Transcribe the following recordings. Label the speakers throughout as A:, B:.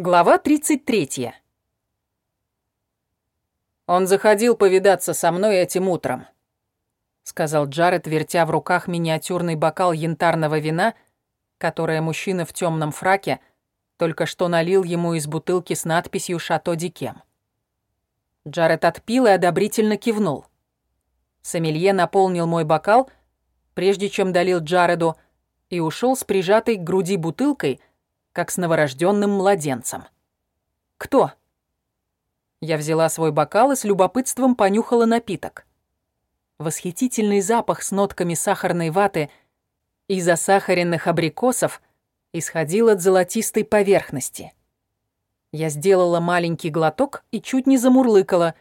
A: Глава 33. «Он заходил повидаться со мной этим утром», — сказал Джаред, вертя в руках миниатюрный бокал янтарного вина, которое мужчина в темном фраке только что налил ему из бутылки с надписью «Шато Дикем». Джаред отпил и одобрительно кивнул. Сомелье наполнил мой бокал, прежде чем долил Джареду, и ушел с прижатой к груди бутылкой — как с новорожденным младенцем. «Кто?» Я взяла свой бокал и с любопытством понюхала напиток. Восхитительный запах с нотками сахарной ваты и засахаренных абрикосов исходил от золотистой поверхности. Я сделала маленький глоток и чуть не замурлыкала,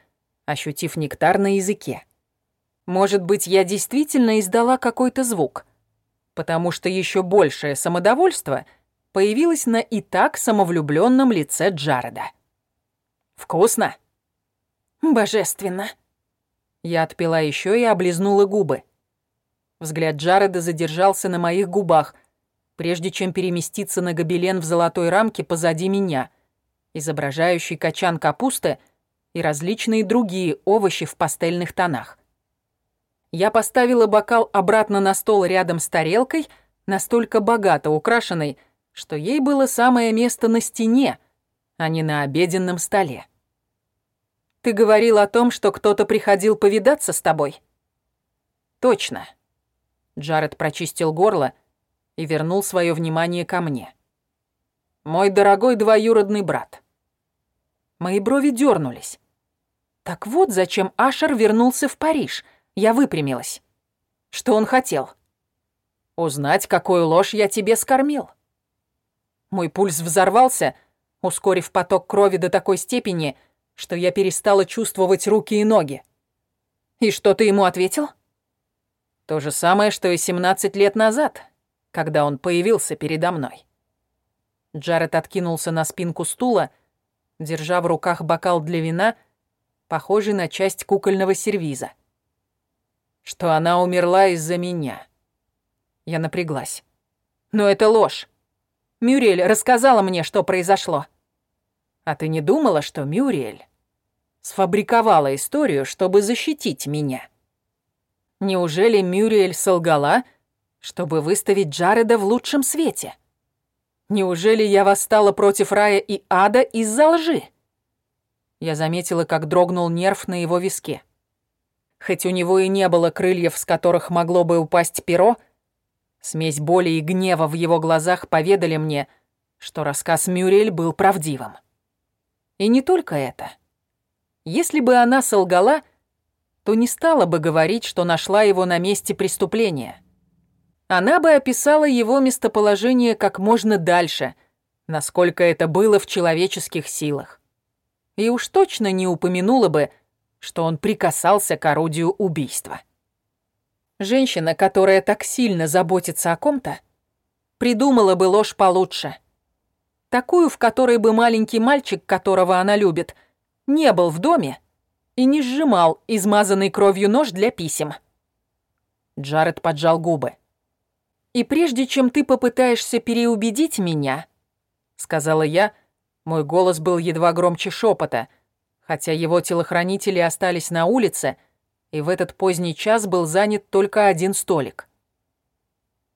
A: ощутив нектар на языке. Может быть, я действительно издала какой-то звук, потому что еще большее самодовольство — появилась на и так самовлюбленном лице Джареда. «Вкусно?»
B: «Божественно!»
A: Я отпила еще и облизнула губы. Взгляд Джареда задержался на моих губах, прежде чем переместиться на гобелен в золотой рамке позади меня, изображающий качан капусты и различные другие овощи в пастельных тонах. Я поставила бокал обратно на стол рядом с тарелкой, настолько богато украшенной, что ей было самое место на стене, а не на обеденном столе. «Ты говорил о том, что кто-то приходил повидаться с тобой?» «Точно». Джаред прочистил горло и вернул свое внимание ко мне. «Мой дорогой двоюродный брат». Мои брови дернулись. Так вот, зачем Ашер вернулся в Париж. Я выпрямилась. Что он хотел? Узнать, какую ложь я тебе скормил. Мой пульс взорвался, ускорив поток крови до такой степени, что я перестала чувствовать руки и ноги. И что ты ему ответил? То же самое, что и 17 лет назад, когда он появился передо мной. Джаред откинулся на спинку стула, держа в руках бокал для вина, похожий на часть кукольного сервиза. Что она умерла из-за меня. Я напряглась. Но это ложь. Мюрель рассказала мне, что произошло. А ты не думала, что Мюрель сфабриковала историю, чтобы защитить меня? Неужели Мюрель солгала, чтобы выставить Джареда в лучшем свете? Неужели я восстала против рая и ада из-за лжи? Я заметила, как дрогнул нерв на его виске. Хоть у него и не было крыльев, с которых могло бы упасть перо, Смесь боли и гнева в его глазах поведали мне, что рассказ Мюрель был правдивым. И не только это. Если бы она солгала, то не стала бы говорить, что нашла его на месте преступления. Она бы описала его местоположение как можно дальше, насколько это было в человеческих силах. И уж точно не упомянула бы, что он прикасался к орудию убийства. Женщина, которая так сильно заботится о ком-то, придумала бы ложь получше. Такую, в которой бы маленький мальчик, которого она любит, не был в доме и не сжимал измазанный кровью нож для писем. Джаред поджал губы. «И прежде чем ты попытаешься переубедить меня», — сказала я, мой голос был едва громче шепота, хотя его телохранители остались на улице — и в этот поздний час был занят только один столик.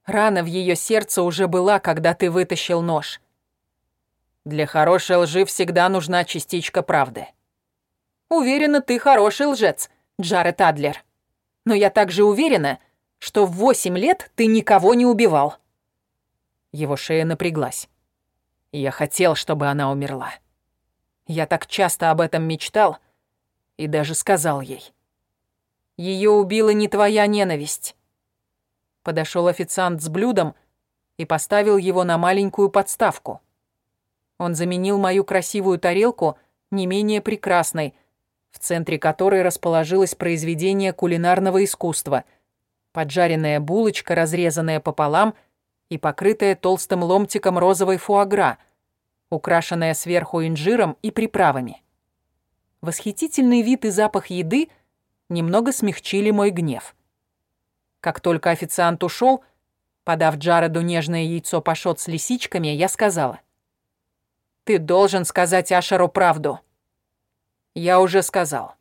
A: Рана в ее сердце уже была, когда ты вытащил нож. Для хорошей лжи всегда нужна частичка правды. Уверена, ты хороший лжец, Джаред Адлер. Но я также уверена, что в восемь лет ты никого не убивал. Его шея напряглась. Я хотел, чтобы она умерла. Я так часто об этом мечтал и даже сказал ей. Ее убила не твоя ненависть. Подошел официант с блюдом и поставил его на маленькую подставку. Он заменил мою красивую тарелку не менее прекрасной, в центре которой расположилось произведение кулинарного искусства, поджаренная булочка, разрезанная пополам и покрытая толстым ломтиком розовой фуагра, украшенная сверху инжиром и приправами. Восхитительный вид и запах еды — немного смягчили мой гнев. Как только официант ушел, подав Джареду нежное яйцо пашот с лисичками, я сказала. Ты должен сказать Ашеру правду. Я уже сказал.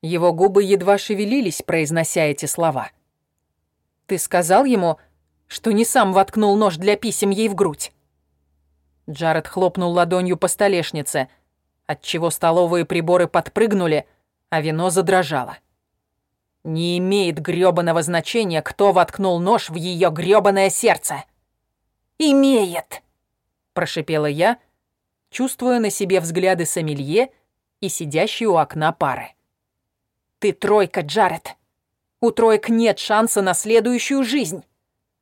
A: Его губы едва шевелились, произнося эти слова. Ты сказал ему, что не сам воткнул нож для писем ей в грудь. Джаред хлопнул ладонью по столешнице, отчего столовые приборы подпрыгнули, а вино задрожало. Не имеет грёбаного значения, кто воткнул нож в ее грёбаное сердце. «Имеет!» – прошипела я, чувствуя на себе взгляды сомелье и сидящей у окна пары. «Ты тройка, Джаред. У троек нет шанса на следующую жизнь.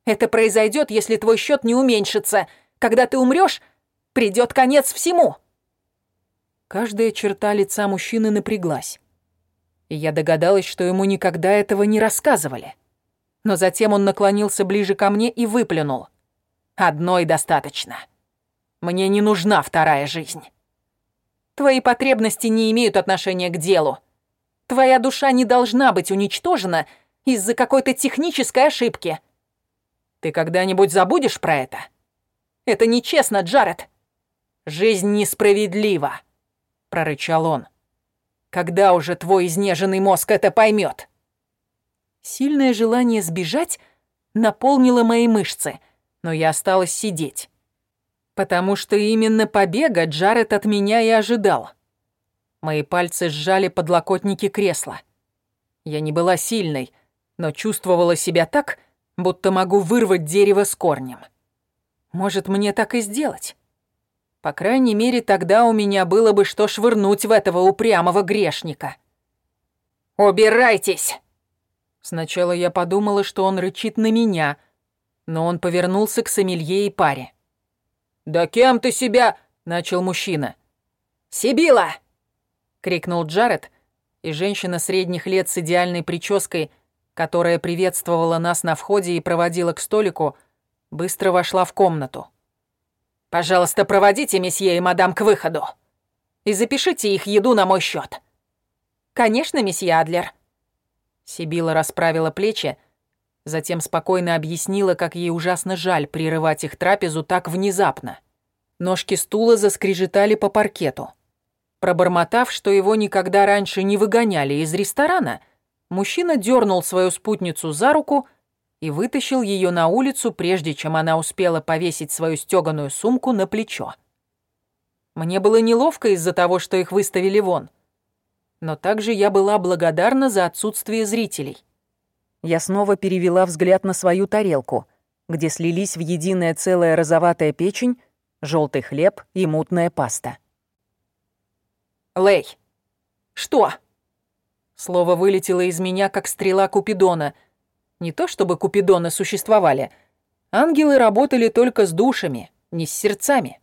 A: Это произойдет, если твой счет не уменьшится. Когда ты умрешь, придет конец всему». Каждая черта лица мужчины напряглась. И я догадалась, что ему никогда этого не рассказывали. Но затем он наклонился ближе ко мне и выплюнул. «Одной достаточно». Мне не нужна вторая жизнь. Твои потребности не имеют отношения к делу. Твоя душа не должна быть уничтожена из-за какой-то технической ошибки. Ты когда-нибудь забудешь про это? Это нечестно, Джаред. Жизнь несправедлива, прорычал он. Когда уже твой изнеженный мозг это поймет? Сильное желание сбежать наполнило мои мышцы, но я осталась сидеть. Потому что именно побега Джаред от меня и ожидал. Мои пальцы сжали подлокотники кресла. Я не была сильной, но чувствовала себя так, будто могу вырвать дерево с корнем. Может, мне так и сделать? По крайней мере, тогда у меня было бы что швырнуть в этого упрямого грешника. «Убирайтесь!» Сначала я подумала, что он рычит на меня, но он повернулся к сомелье и паре. «Да кем ты себя?» — начал мужчина. «Сибила!» — крикнул Джаред, и женщина средних лет с идеальной прической, которая приветствовала нас на входе и проводила к столику, быстро вошла в комнату. «Пожалуйста, проводите месье и мадам к выходу и запишите их еду на мой счет. «Конечно, месье Адлер». Сибила расправила плечи, Затем спокойно объяснила, как ей ужасно жаль прерывать их трапезу так внезапно. Ножки стула заскрежетали по паркету. Пробормотав, что его никогда раньше не выгоняли из ресторана, мужчина дернул свою спутницу за руку и вытащил ее на улицу, прежде чем она успела повесить свою стеганую сумку на плечо. Мне было неловко из-за того, что их выставили вон. Но также я была благодарна за отсутствие зрителей. Я снова перевела взгляд на свою тарелку, где слились в единое целое розоватая печень, желтый хлеб и мутная паста. «Лей!» «Что?» Слово вылетело из меня, как стрела Купидона. Не то чтобы Купидоны существовали. Ангелы работали только с душами, не с сердцами.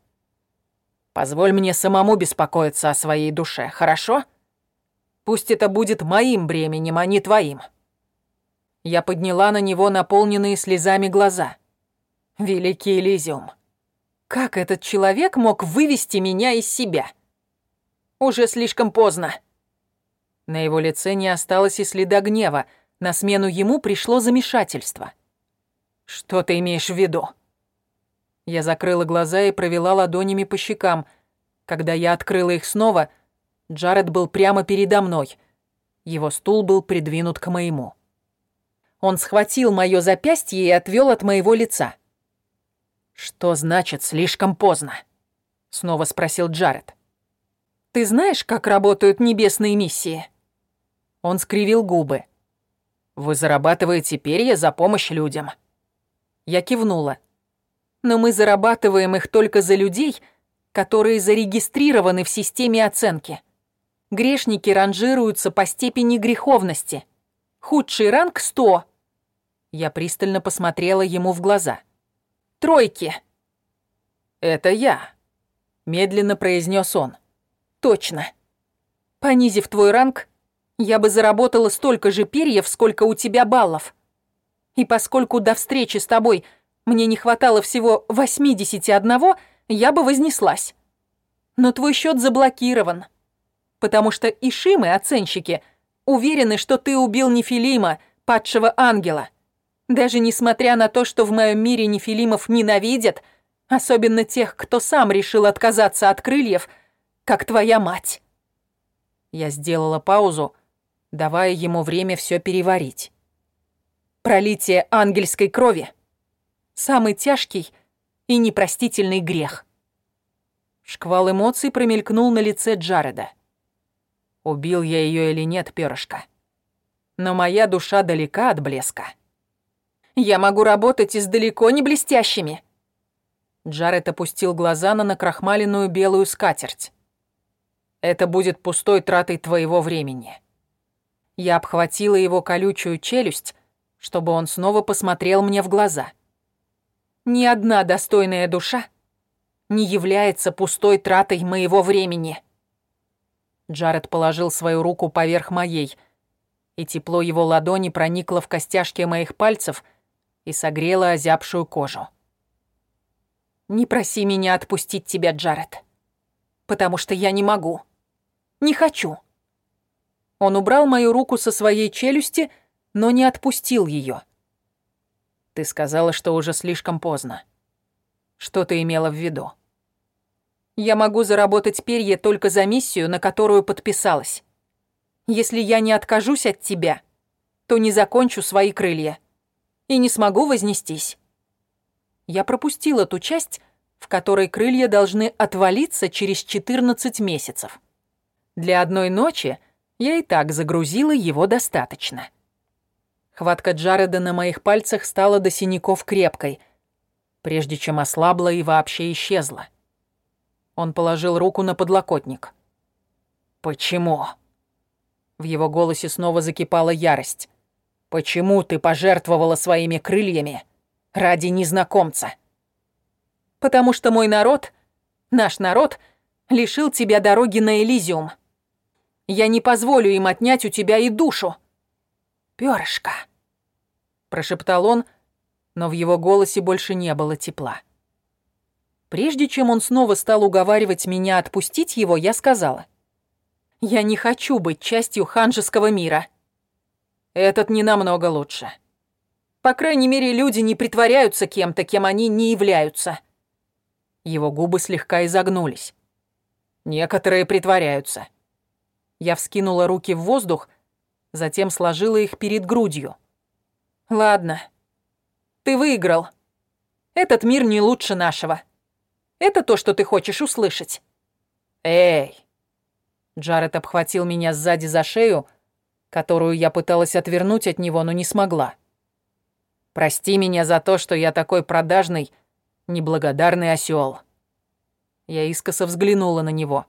A: Позволь мне самому беспокоиться о своей душе, хорошо? Пусть это будет моим бременем, а не твоим. Я подняла на него наполненные слезами глаза. Великий Элизиум. Как этот человек мог вывести меня из себя? Уже слишком поздно. На его лице не осталось и следа гнева. На смену ему пришло замешательство. Что ты имеешь в виду? Я закрыла глаза и провела ладонями по щекам. Когда я открыла их снова, Джаред был прямо передо мной. Его стул был придвинут к моему. Он схватил моё запястье и отвёл от моего лица. «Что значит слишком поздно?» — снова спросил Джаред. «Ты знаешь, как работают небесные миссии?» Он скривил губы. «Вы зарабатываете перья за помощь людям». Я кивнула. «Но мы зарабатываем их только за людей, которые зарегистрированы в системе оценки. Грешники ранжируются по степени греховности. Худший ранг — 100, я пристально посмотрела ему в глаза. «Тройки!» «Это я», — медленно произнес он. «Точно. Понизив твой ранг, я бы заработала столько же перьев, сколько у тебя баллов. И поскольку до встречи с тобой мне не хватало всего 81, я бы вознеслась. Но твой счет заблокирован, потому что Ишимы, оценщики, уверены, что ты убил Нефилима, падшего ангела. Даже несмотря на то, что в моем мире нефилимов ненавидят,
B: Особенно тех, кто сам решил отказаться от крыльев, как твоя мать.
A: Я сделала паузу, давая ему время все переварить.
B: Пролитие ангельской крови — самый тяжкий и непростительный грех.
A: Шквал эмоций промелькнул на лице Джареда. Убил я ее или нет, перышко. Но моя душа далека от блеска.
B: Я могу работать и с далеко не блестящими.
A: Джаред опустил глаза на накрахмаленную белую скатерть. Это будет пустой тратой твоего времени. Я обхватила его колючую челюсть, чтобы он снова посмотрел мне в глаза.
B: Ни одна достойная душа не является пустой тратой моего времени.
A: Джаред положил свою руку поверх моей, и тепло его ладони проникло в костяшки моих пальцев и согрело озябшую кожу.
B: «Не проси меня отпустить тебя, Джаред, потому что я не могу. Не хочу».
A: Он убрал мою руку со своей челюсти, но не отпустил ее. «Ты сказала, что уже слишком поздно. Что ты имела в виду?»
B: Я могу заработать перья только за миссию, на которую подписалась. Если я не откажусь от тебя, то не закончу свои крылья и не смогу вознестись. Я пропустила ту часть, в которой крылья должны отвалиться через 14 месяцев. Для одной ночи я и так загрузила его достаточно.
A: Хватка Джареда на моих пальцах стала до синяков крепкой, прежде чем ослабла и вообще исчезла. Он положил руку на подлокотник. «Почему?» В его голосе снова закипала ярость. «Почему ты пожертвовала своими крыльями ради незнакомца?»
B: «Потому что мой народ, наш народ, лишил тебя дороги на Элизиум. Я не позволю им отнять у тебя и душу. Пёрышко!»
A: Прошептал он, но в его голосе больше не было тепла. Прежде чем он снова стал уговаривать меня отпустить его, я сказала. «Я не хочу быть частью ханжеского мира. Этот не намного лучше. По крайней мере, люди не притворяются кем-то, кем они не являются». Его губы слегка изогнулись. «Некоторые притворяются». Я вскинула руки в воздух, затем сложила их перед грудью.
B: «Ладно, ты выиграл. Этот мир не лучше нашего». Это то, что ты хочешь услышать?»
A: «Эй!» Джаред обхватил меня сзади за шею, которую я пыталась отвернуть от него, но не смогла. «Прости меня за то, что я такой продажный, неблагодарный осёл». Я искоса взглянула на него.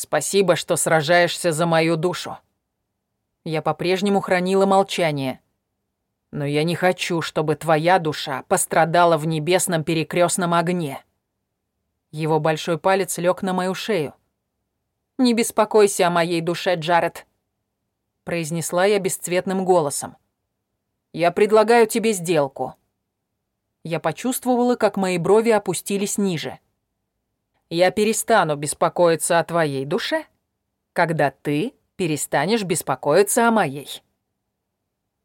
A: «Спасибо, что сражаешься за мою душу». Я по-прежнему хранила молчание. «Но я не хочу, чтобы твоя душа пострадала в небесном перекрестном огне». Его большой палец лег на мою шею.
B: «Не беспокойся о моей душе, Джаред», —
A: произнесла я бесцветным голосом. «Я предлагаю тебе сделку». Я почувствовала, как мои брови опустились ниже. «Я перестану беспокоиться о твоей душе, когда ты перестанешь беспокоиться о моей».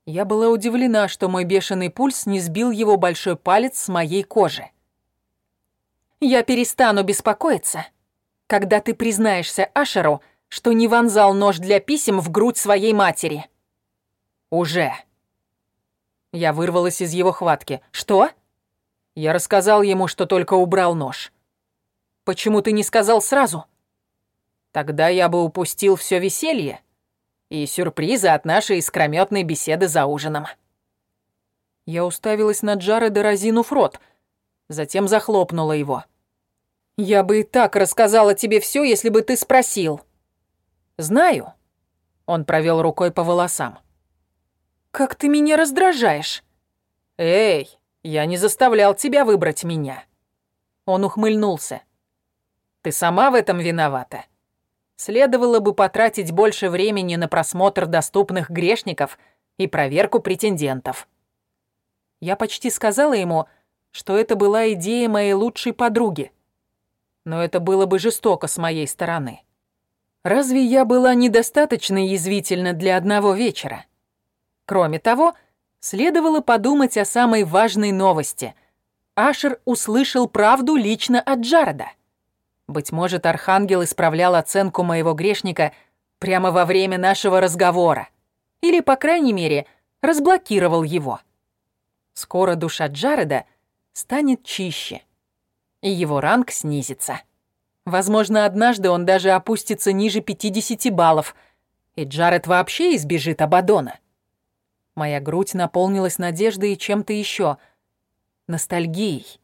A: Я была удивлена, что мой бешеный пульс не сбил его большой палец с моей кожи.
B: Я перестану беспокоиться, когда ты признаешься Ашеру, что не вонзал нож для писем в грудь своей матери.
A: Уже. Я вырвалась из его хватки.
B: Что?
A: Я рассказал ему, что только убрал нож.
B: Почему ты не сказал сразу?
A: Тогда я бы упустил все веселье и сюрпризы от нашей искрометной беседы за ужином. Я уставилась на Джареда, разинув рот — затем захлопнула его.
B: «Я бы и так рассказала тебе все, если бы ты спросил».
A: «Знаю». Он провел рукой по волосам.
B: «Как ты меня раздражаешь!»
A: «Эй, я не заставлял тебя выбрать меня». Он ухмыльнулся. «Ты сама в этом виновата. Следовало бы потратить больше времени на просмотр доступных грешников и проверку претендентов». Я почти сказала ему, что это была идея моей лучшей подруги. Но это было бы жестоко с моей стороны. Разве я была недостаточно язвительна для одного вечера? Кроме того, следовало подумать о самой важной новости, Ашер услышал правду лично от Джареда. Быть может, Архангел исправлял оценку моего грешника прямо во время нашего разговора. Или, по крайней мере, разблокировал его. Скоро душа Джареда станет чище, и его ранг снизится. Возможно, однажды он даже опустится ниже 50 баллов, и Джаред вообще избежит Абадона. Моя грудь наполнилась надеждой и чем-то еще — ностальгией.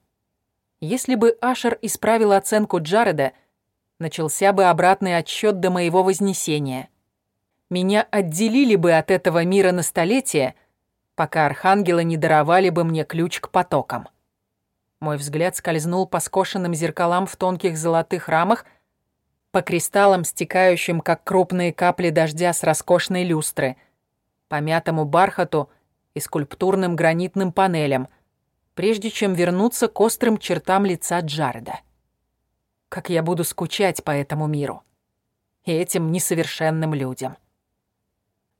A: Если бы Ашер исправил оценку Джареда, начался бы обратный отсчет до моего вознесения. Меня отделили бы от этого мира на столетие, пока архангелы не даровали бы мне ключ к потокам. Мой взгляд скользнул по скошенным зеркалам в тонких золотых рамах, по кристаллам, стекающим, как крупные капли дождя с роскошной люстры, по мятому бархату и скульптурным гранитным панелям — прежде чем вернуться к острым чертам лица Джареда. Как я буду скучать по этому миру и этим несовершенным людям.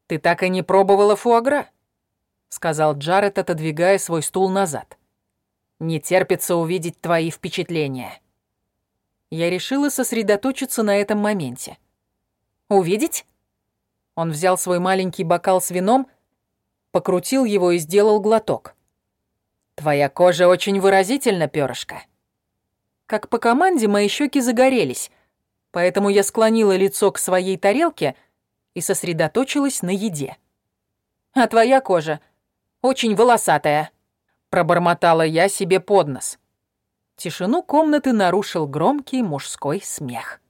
A: «Ты так и не пробовала фуагра?» — сказал Джаред, отодвигая свой стул назад. «Не терпится увидеть твои впечатления». Я решила сосредоточиться на этом моменте. «Увидеть?» Он взял свой маленький бокал с вином, покрутил его и сделал глоток. Твоя кожа очень выразительна, перышко. Как по команде мои щеки загорелись, поэтому я склонила лицо к своей тарелке и сосредоточилась на еде. А твоя кожа очень волосатая, пробормотала я себе под нос. Тишину комнаты нарушил громкий мужской смех.